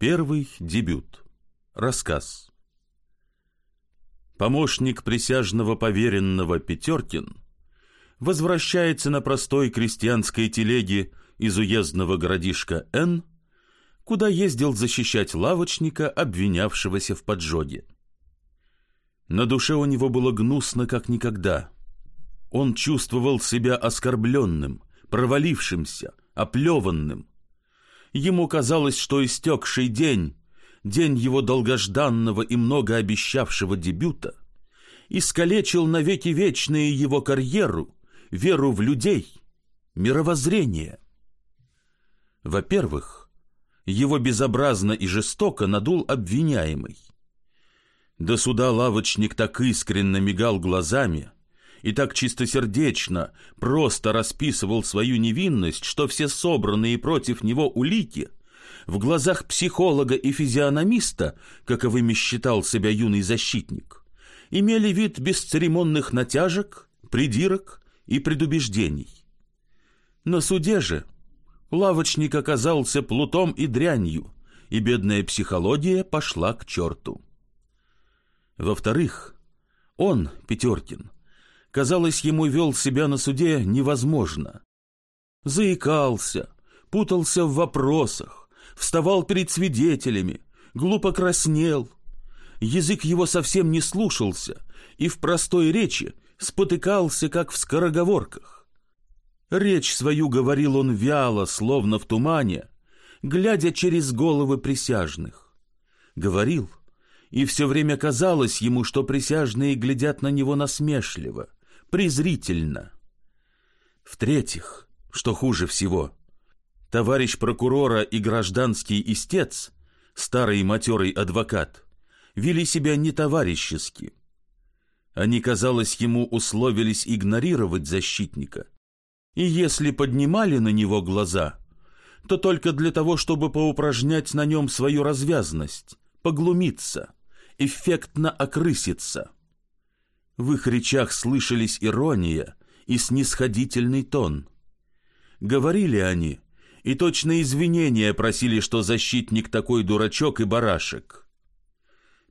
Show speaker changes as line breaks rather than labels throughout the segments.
Первый дебют. Рассказ. Помощник присяжного поверенного Петеркин возвращается на простой крестьянской телеге из уездного городишка Н, куда ездил защищать лавочника, обвинявшегося в поджоге. На душе у него было гнусно, как никогда. Он чувствовал себя оскорбленным, провалившимся, оплеванным, Ему казалось, что истекший день, день его долгожданного и многообещавшего дебюта, искалечил навеки вечные его карьеру, веру в людей, мировоззрение. Во-первых, его безобразно и жестоко надул обвиняемый. До суда лавочник так искренно мигал глазами, и так чистосердечно, просто расписывал свою невинность, что все собранные против него улики в глазах психолога и физиономиста, каковыми считал себя юный защитник, имели вид бесцеремонных натяжек, придирок и предубеждений. На суде же лавочник оказался плутом и дрянью, и бедная психология пошла к черту. Во-вторых, он, Петеркин, казалось, ему вел себя на суде невозможно. Заикался, путался в вопросах, вставал перед свидетелями, глупо краснел. Язык его совсем не слушался и в простой речи спотыкался, как в скороговорках. Речь свою говорил он вяло, словно в тумане, глядя через головы присяжных. Говорил, и все время казалось ему, что присяжные глядят на него насмешливо — презрительно. В-третьих, что хуже всего, товарищ прокурора и гражданский истец, старый матерый адвокат, вели себя не товарищески. Они, казалось, ему условились игнорировать защитника. И если поднимали на него глаза, то только для того, чтобы поупражнять на нем свою развязность, поглумиться, эффектно окрыситься. В их речах слышались ирония и снисходительный тон. Говорили они, и точно извинения просили, что защитник такой дурачок и барашек.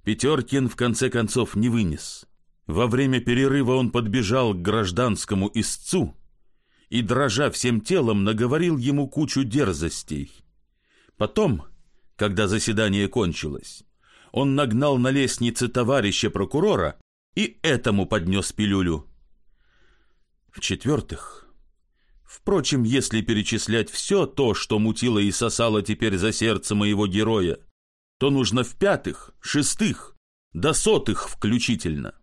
Петеркин в конце концов не вынес. Во время перерыва он подбежал к гражданскому истцу и, дрожа всем телом, наговорил ему кучу дерзостей. Потом, когда заседание кончилось, он нагнал на лестнице товарища прокурора и этому поднес пилюлю. В-четвертых, впрочем, если перечислять все то, что мутило и сосало теперь за сердце моего героя, то нужно в-пятых, шестых, до сотых включительно.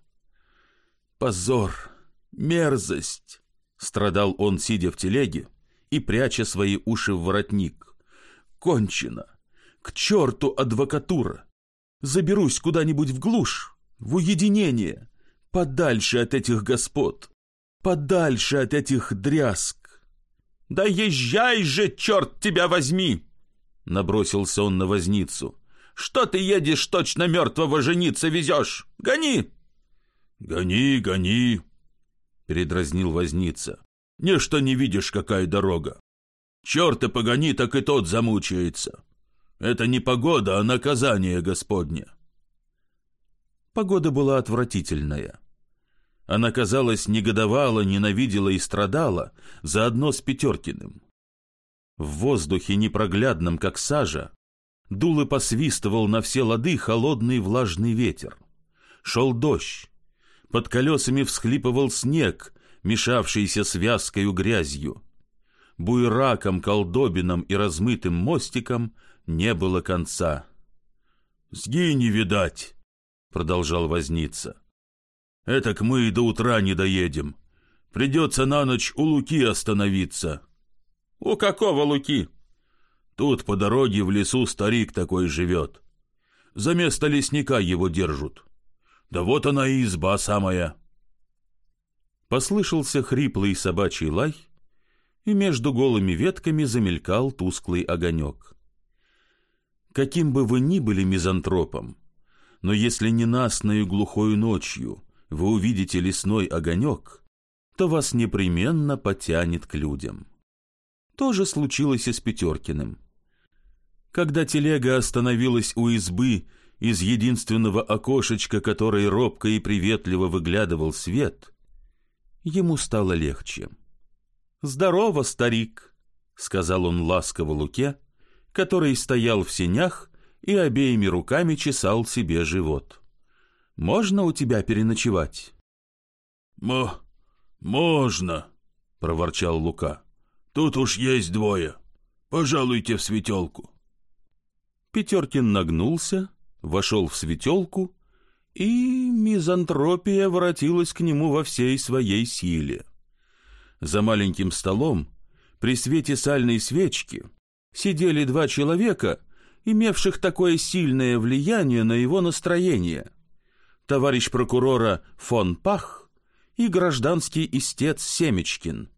Позор, мерзость, страдал он, сидя в телеге и пряча свои уши в воротник. Кончено. К черту адвокатура. Заберусь куда-нибудь в глушь, в уединение, подальше от этих господ, подальше от этих дрязг. «Да езжай же, черт тебя возьми!» Набросился он на возницу. «Что ты едешь, точно мертвого жениться везешь? Гони!» «Гони, гони!» Передразнил возница. «Нечто не видишь, какая дорога. Черта погони, так и тот замучается. Это не погода, а наказание Господне. Погода была отвратительная. Она, казалось, негодовала, ненавидела и страдала, заодно с Петеркиным. В воздухе, непроглядном, как сажа, дул и посвистывал на все лады холодный влажный ветер. Шел дождь. Под колесами всхлипывал снег, мешавшийся с вязкою грязью. Буйраком, колдобином и размытым мостиком не было конца. «Сги не видать!» Продолжал возниться. «Этак мы и до утра не доедем. Придется на ночь у Луки остановиться». «У какого Луки?» «Тут по дороге в лесу старик такой живет. За место лесника его держат. Да вот она и изба самая». Послышался хриплый собачий лай, и между голыми ветками замелькал тусклый огонек. Каким бы вы ни были мизантропом, но если ненастную глухою ночью вы увидите лесной огонек, то вас непременно потянет к людям. То же случилось и с Петеркиным. Когда телега остановилась у избы, из единственного окошечка, которое робко и приветливо выглядывал свет, ему стало легче. «Здорово, старик!» — сказал он ласково Луке, который стоял в сенях и обеими руками чесал себе живот. «Можно у тебя переночевать?»
«Мо... можно», — проворчал Лука. «Тут уж есть двое. Пожалуйте в светелку».
Петеркин нагнулся, вошел в светелку, и мизантропия воротилась к нему во всей своей силе. За маленьким столом, при свете сальной свечки, сидели два человека, имевших такое сильное влияние на его настроение. Товарищ прокурора фон Пах и гражданский истец Семечкин.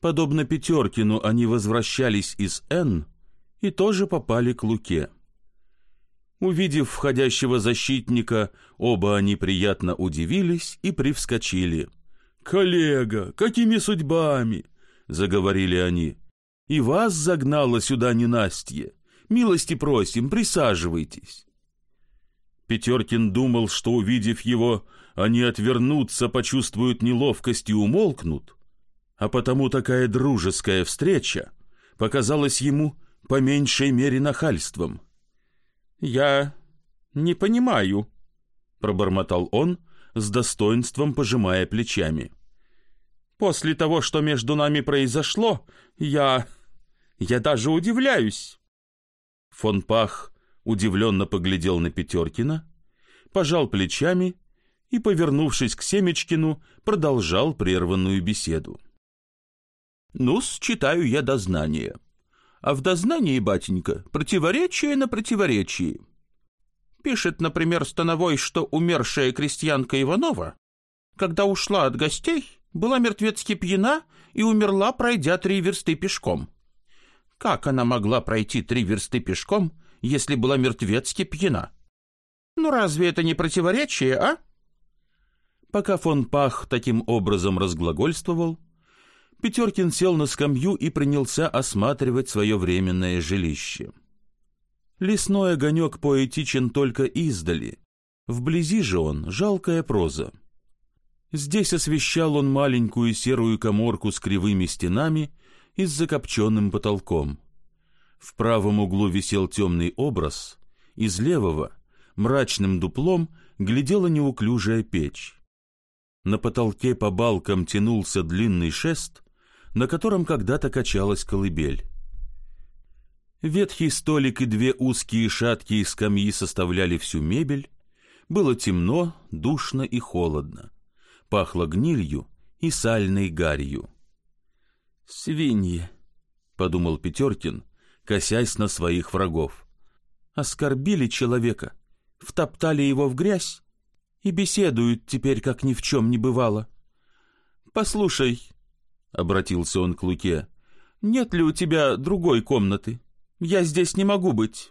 Подобно Петеркину они возвращались из Н и тоже попали к Луке. Увидев входящего защитника, оба они приятно удивились и привскочили. «Коллега, какими судьбами?» — заговорили они. «И вас загнало сюда ненастье. Милости просим, присаживайтесь». Петеркин думал, что, увидев его, они отвернутся, почувствуют неловкость и умолкнут, а потому такая дружеская встреча показалась ему по меньшей мере нахальством. «Я не понимаю», — пробормотал он, с достоинством пожимая плечами. «После того, что между нами произошло, я... я даже удивляюсь». Фон Пах удивленно поглядел на Петеркина, пожал плечами и, повернувшись к Семечкину, продолжал прерванную беседу. «Ну-с, читаю я дознание а в дознании, батенька, противоречие на противоречии. Пишет, например, Становой, что умершая крестьянка Иванова, когда ушла от гостей, была мертвецки пьяна и умерла, пройдя три версты пешком. Как она могла пройти три версты пешком, если была мертвецки пьяна? Ну разве это не противоречие, а? Пока фон Пах таким образом разглагольствовал, Петеркин сел на скамью и принялся осматривать свое временное жилище. Лесной огонек поэтичен только издали. Вблизи же он — жалкая проза. Здесь освещал он маленькую серую коморку с кривыми стенами и с закопченным потолком. В правом углу висел темный образ, из левого, мрачным дуплом, глядела неуклюжая печь. На потолке по балкам тянулся длинный шест, на котором когда-то качалась колыбель. Ветхий столик и две узкие шаткие скамьи составляли всю мебель. Было темно, душно и холодно. Пахло гнилью и сальной гарью. «Свиньи», — подумал Петеркин, косясь на своих врагов. «Оскорбили человека, втоптали его в грязь и беседуют теперь, как ни в чем не бывало. Послушай, обратился он к Луке. «Нет ли у тебя другой комнаты? Я здесь не могу быть».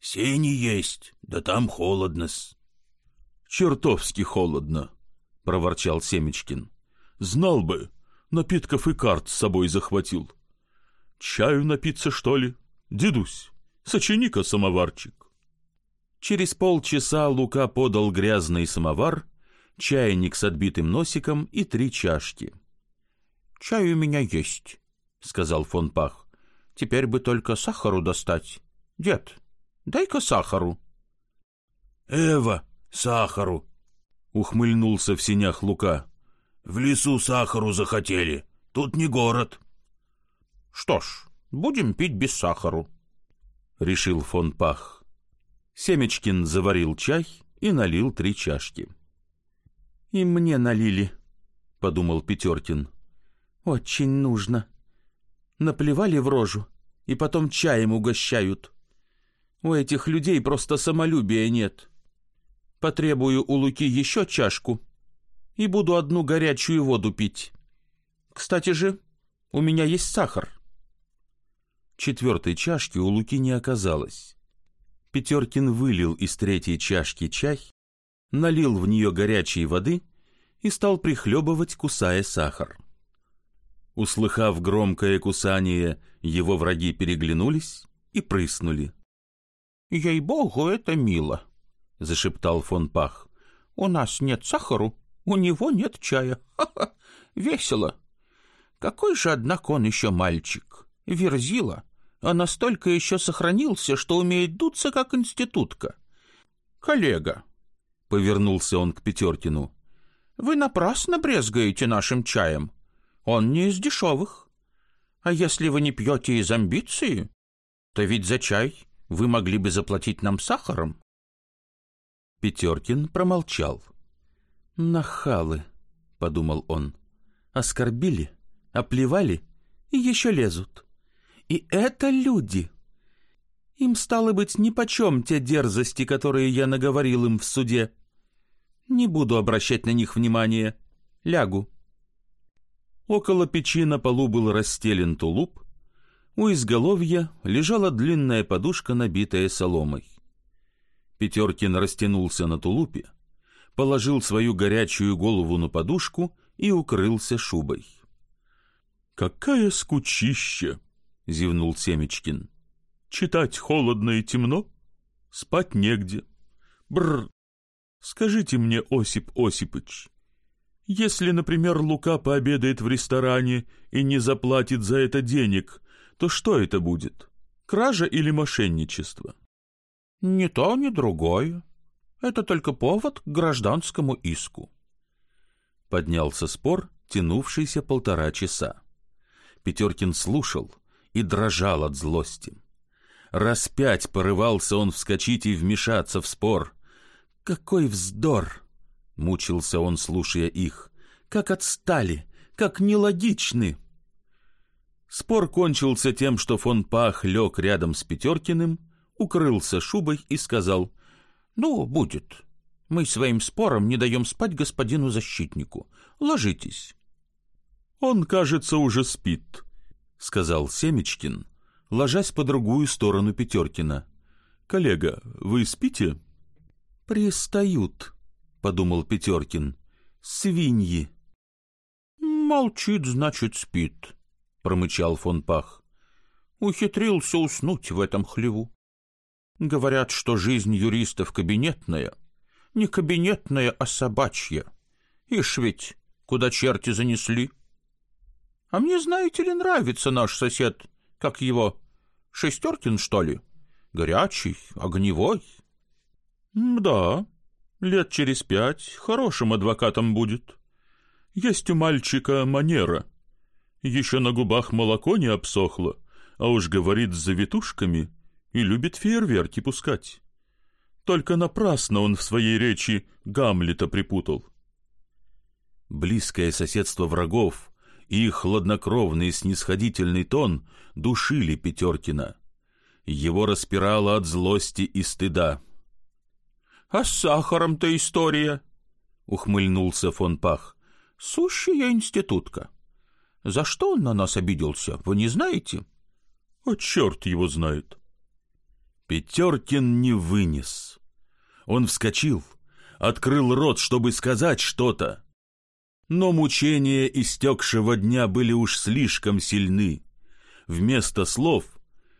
«Сени есть, да там холодно-с».
«Чертовски холодно», — проворчал Семечкин. «Знал бы, напитков и карт с собой захватил. Чаю напиться, что ли? Дедусь, сочини-ка самоварчик». Через полчаса Лука подал грязный самовар, чайник с отбитым носиком и три чашки. «Чай у меня есть», — сказал фон Пах. «Теперь бы только сахару достать. Дед, дай-ка сахару».
«Эва, сахару!» — ухмыльнулся в синях Лука. «В лесу сахару захотели. Тут не город».
«Что ж, будем пить без сахару», —
решил фон Пах. Семечкин заварил чай и налил три чашки. «И мне налили», — подумал Петеркин. Очень нужно. Наплевали в рожу и потом чаем угощают. У этих людей просто самолюбия нет. Потребую у Луки еще чашку и буду одну горячую воду пить. Кстати же, у меня есть сахар. Четвертой чашки у Луки не оказалось. Петеркин вылил из третьей чашки чай, налил в нее горячей воды и стал прихлебывать, кусая сахар. Услыхав громкое кусание, его враги переглянулись и прыснули.
«Ей-богу, это мило», — зашептал фон Пах. «У нас нет сахару, у него нет чая. Ха-ха, весело. Какой же, однако, он еще мальчик. Верзила, а настолько еще сохранился, что умеет дуться, как институтка. Коллега, — повернулся он к Пятеркину, — вы напрасно брезгаете нашим чаем. Он не из дешевых. А если вы не пьете из амбиции, то ведь за чай вы могли бы заплатить нам сахаром.
Пятеркин промолчал. «Нахалы», — подумал он, — «оскорбили, оплевали и еще лезут. И это люди. Им, стало быть, нипочем те дерзости, которые я наговорил им в суде. Не буду обращать на них внимания. Лягу». Около печи на полу был расстелен тулуп, у изголовья лежала длинная подушка, набитая соломой. Пятеркин растянулся на тулупе, положил свою горячую голову на подушку и укрылся шубой.
«Какая скучища!» — зевнул Семечкин. «Читать холодно и темно, спать негде. Бррр! Скажите мне, Осип Осипыч, если, например, Лука пообедает в ресторане и не заплатит за это денег, то что это будет? Кража или мошенничество?»
«Ни то, ни другое. Это только повод к гражданскому иску.
Поднялся спор, тянувшийся полтора часа. Петеркин слушал и дрожал от злости. Раз пять порывался он вскочить и вмешаться в спор. «Какой вздор!» — мучился он, слушая их. «Как отстали! Как нелогичны!» Спор кончился тем, что фон Пах лег рядом с Петеркиным, укрылся шубой и сказал —
«Ну, будет. Мы своим спором не даем спать господину защитнику. Ложитесь».
«Он, кажется, уже спит», —
сказал Семечкин, ложась по другую сторону Пятеркина.
«Коллега, вы спите?»
«Пристают», — подумал Пятеркин. «Свиньи».
«Молчит, значит, спит», — промычал фон Пах. «Ухитрился уснуть в этом хлеву». Говорят, что жизнь юристов кабинетная. Не кабинетная, а собачья. Ишь ведь, куда черти занесли. А мне, знаете ли, нравится наш сосед, как его, Шестеркин, что ли? Горячий, огневой.
Да, лет через пять хорошим адвокатом будет. Есть у мальчика манера. Еще на губах молоко не обсохло, а уж говорит с завитушками — и любит фейерверки пускать. Только напрасно он в своей речи Гамлета припутал.
Близкое соседство врагов и их хладнокровный снисходительный тон душили Петеркина. Его распирало от злости и стыда.
— А с сахаром-то история? — ухмыльнулся фон Пах. — Сущая институтка. За что он на нас обиделся, вы не знаете?
— А черт его знает.
Петеркин не вынес. Он вскочил, открыл рот, чтобы сказать что-то. Но мучения истекшего дня были уж слишком сильны. Вместо слов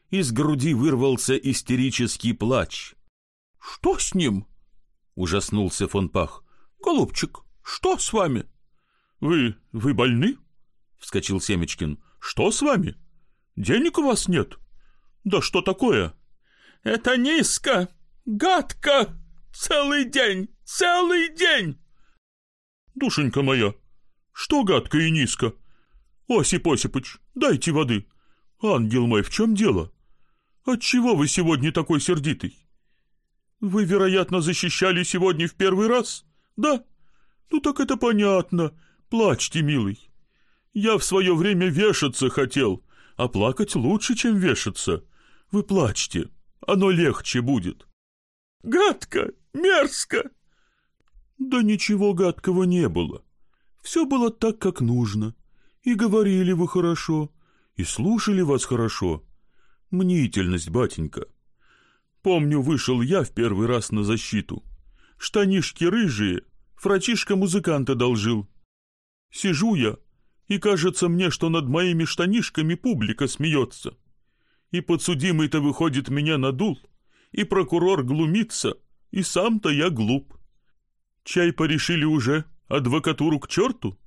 из груди вырвался истерический плач.
— Что с ним? — ужаснулся фон Пах. — Голубчик, что с вами?
— Вы... вы больны? — вскочил Семечкин. — Что с вами? Денег у вас нет? Да что такое?
— это низко, гадко, целый день, целый день.
Душенька моя, что гадко и низко? Осип Осипыч, дайте воды. Ангел мой, в чем дело? Отчего вы сегодня такой сердитый? Вы, вероятно, защищали сегодня в первый раз? Да? Ну так это понятно. Плачьте, милый. Я в свое время вешаться хотел, а плакать лучше, чем вешаться. Вы плачьте оно легче будет.
Гадко, мерзко.
Да ничего гадкого не было. Все было так, как нужно. И говорили вы хорошо, и слушали вас хорошо. Мнительность, батенька. Помню, вышел я в первый раз на защиту. Штанишки рыжие, фрачишка музыканта должил. Сижу я, и кажется мне, что над моими штанишками публика смеется. И подсудимый-то, выходит, меня надул, и прокурор глумится, и сам-то я глуп. Чай порешили уже адвокатуру к черту?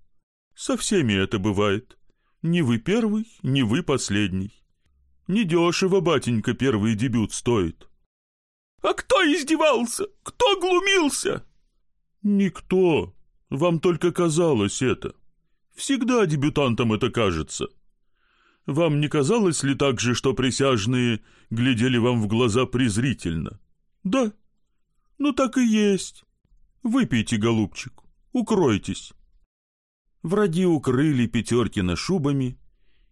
Со всеми это бывает. Не вы первый, не вы последний. Недешево, батенька, первый дебют стоит. А кто издевался? Кто глумился? Никто. Вам только казалось это. Всегда дебютантам это кажется. Вам не казалось ли так же, что присяжные глядели вам в глаза презрительно? Да. Ну так и есть. Выпейте, голубчик, укройтесь. Враги укрыли Пятеркина шубами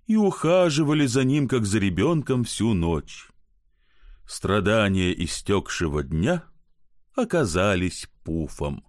и ухаживали за ним, как за ребенком, всю ночь. Страдания истекшего дня оказались пуфом.